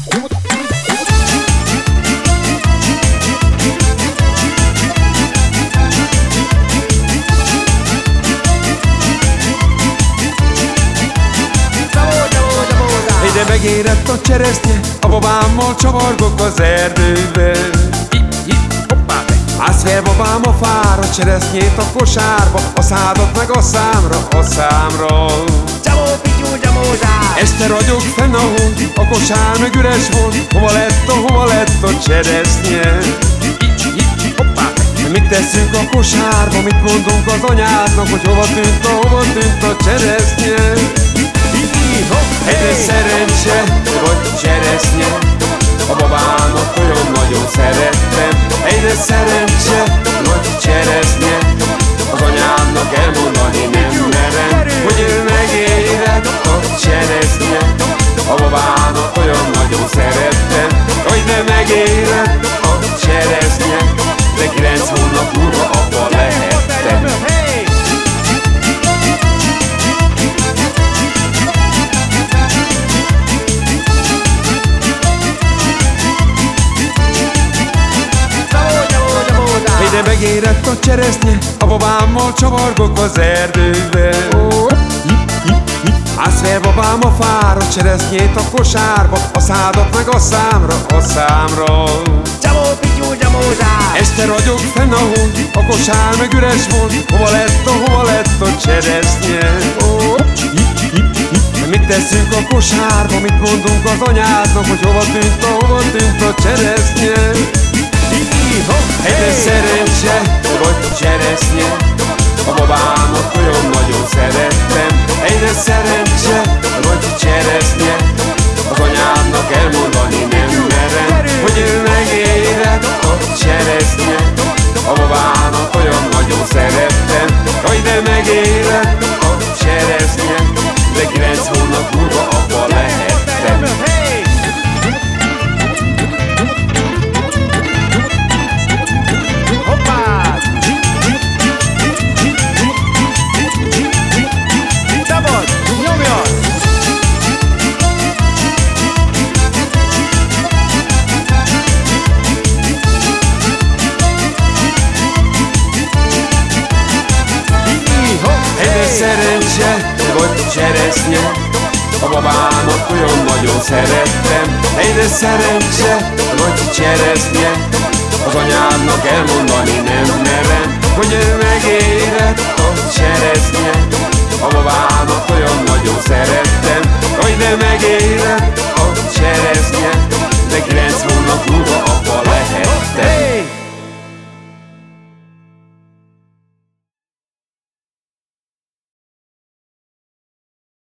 Ide megérett a cseresznye, a babámmal csavargok az erdőbe. Állsz fel babám a fára, cseresznyét a kosárba, a szádat meg a számra, a számra. Este ragyog fenn a hó, a kosár meg üres volt, hova lett a, hova lett a cseresznye? Mit teszünk a kosárba, mit mondunk az anyádnak, hogy hova tűnt a, hova tűnt a cseresznye? Egyre szerencse, vagy cseresznye Ide megérett a cseresznye, a babámmal csavargok az erdőbe. Állsz fel babám a fára, cseresznyét a kosárba, a szádat meg a számra, a számra. Csavó, pityú, csavózá! Este ragyog fenn a hó, a kosár meg üres volt, hova lett a, hova lett a cseresznye? Mit teszünk a kosárba, mit mondunk az anyádnak, hogy hova tűnt a, hova tűnt a cseresznye? Szerettem Hogy de megérett a cseresznye De kilenc hónap múlva apa cseresznye A babámat olyan nagyon szerettem. Egyre szerencse, vagy cseresznye Az anyámnak elmondani nem merem Hogy ő megérett a cseresznye